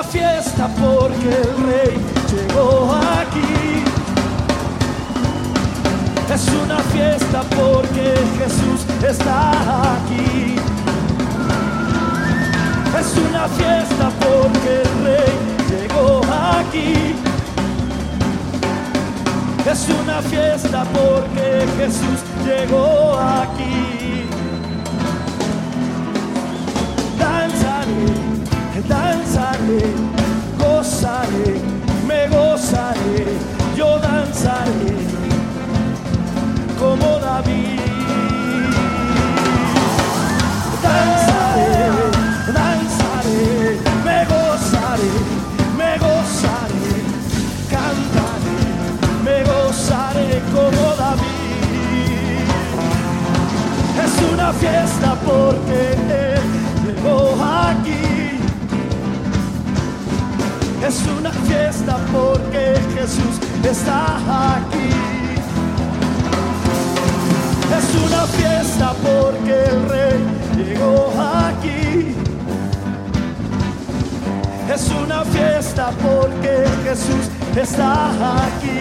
una fiesta porque el rey llegó aquí. Es una fiesta porque Jesús está aquí. Es una fiesta porque el rey llegó aquí. Es una fiesta porque Jesús llegó aquí. Gozaré, me gozaré, yo danzaré como David. Danzaré, danzaré, me gozaré, me gozaré, cantaré, me gozaré como David. Es una fiesta porque Es una fiesta porque Jesús está aquí. Es una fiesta porque el rey llegó aquí. Es una fiesta porque Jesús está aquí.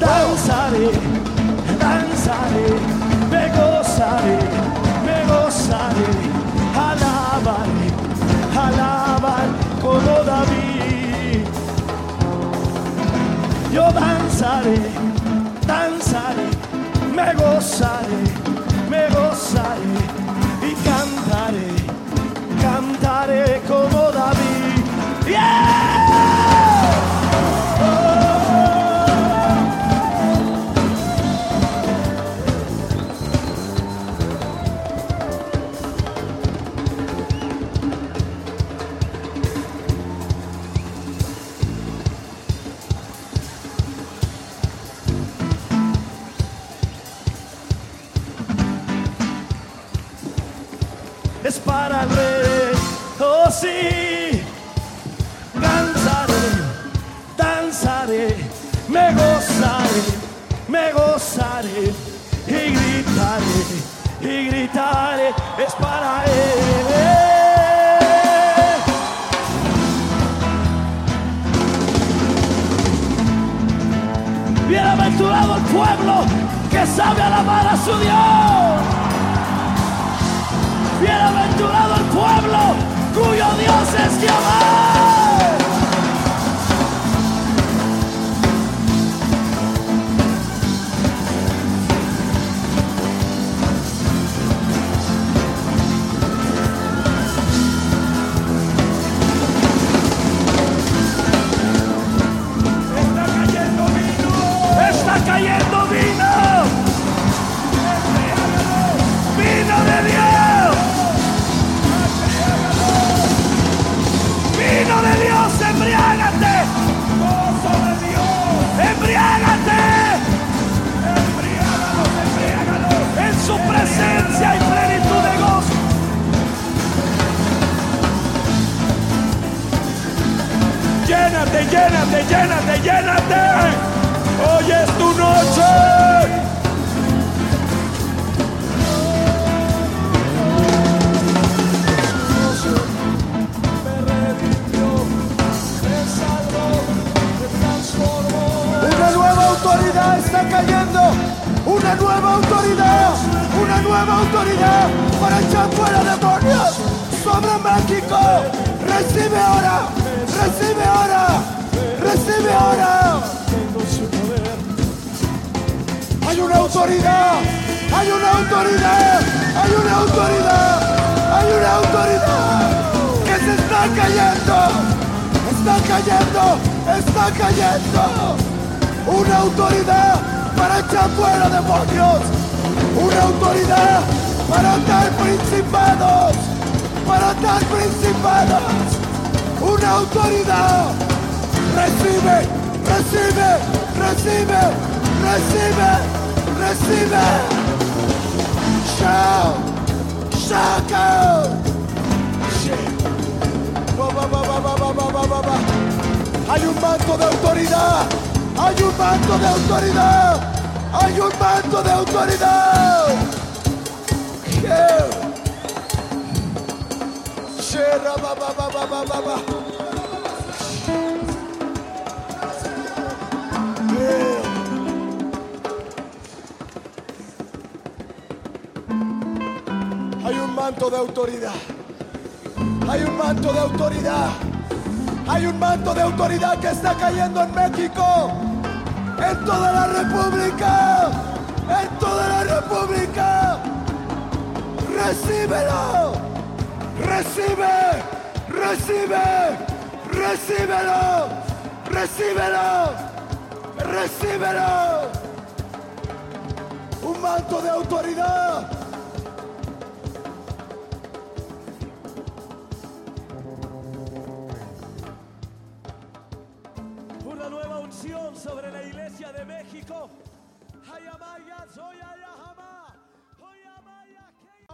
Danzaré, danzaré, me gozaré, como David. Yo danzaré, para el rey. Oh sí, danzaré, danzaré, me gozaré, me gozaré y gritaré, y gritaré, es para él. Bienaventurado el pueblo que sabe alabar a su Dios. Pueblo cuyo Dios es Jehová. Llénate, llénate, llénate. Hoy es tu noche. Una nueva autoridad está cayendo. Una nueva autoridad. Una nueva autoridad para echar fuera demonios sobre México. Recibe ahora. Recibe ahora. Recibe ahora. Hay una autoridad. Hay una autoridad. Hay una autoridad. Hay una autoridad que se está cayendo. Está cayendo. Está cayendo. Una autoridad para echar fuera demonios. Una autoridad para atar principados. Para atar principados. Una autoridad recibe, recibe, recibe, recibe, recibe. Shout, shout out. Hay un manto de autoridad, hay un manto de autoridad, hay un manto de autoridad. Yeah. Hay un manto de autoridad. Hay un manto de autoridad. Hay un manto de autoridad que está cayendo en México. En toda la República. En toda la República. Recíbelo. Recibe. Recibe. Recíbelo. Recíbelo. Recíbelo. Un manto de autoridad.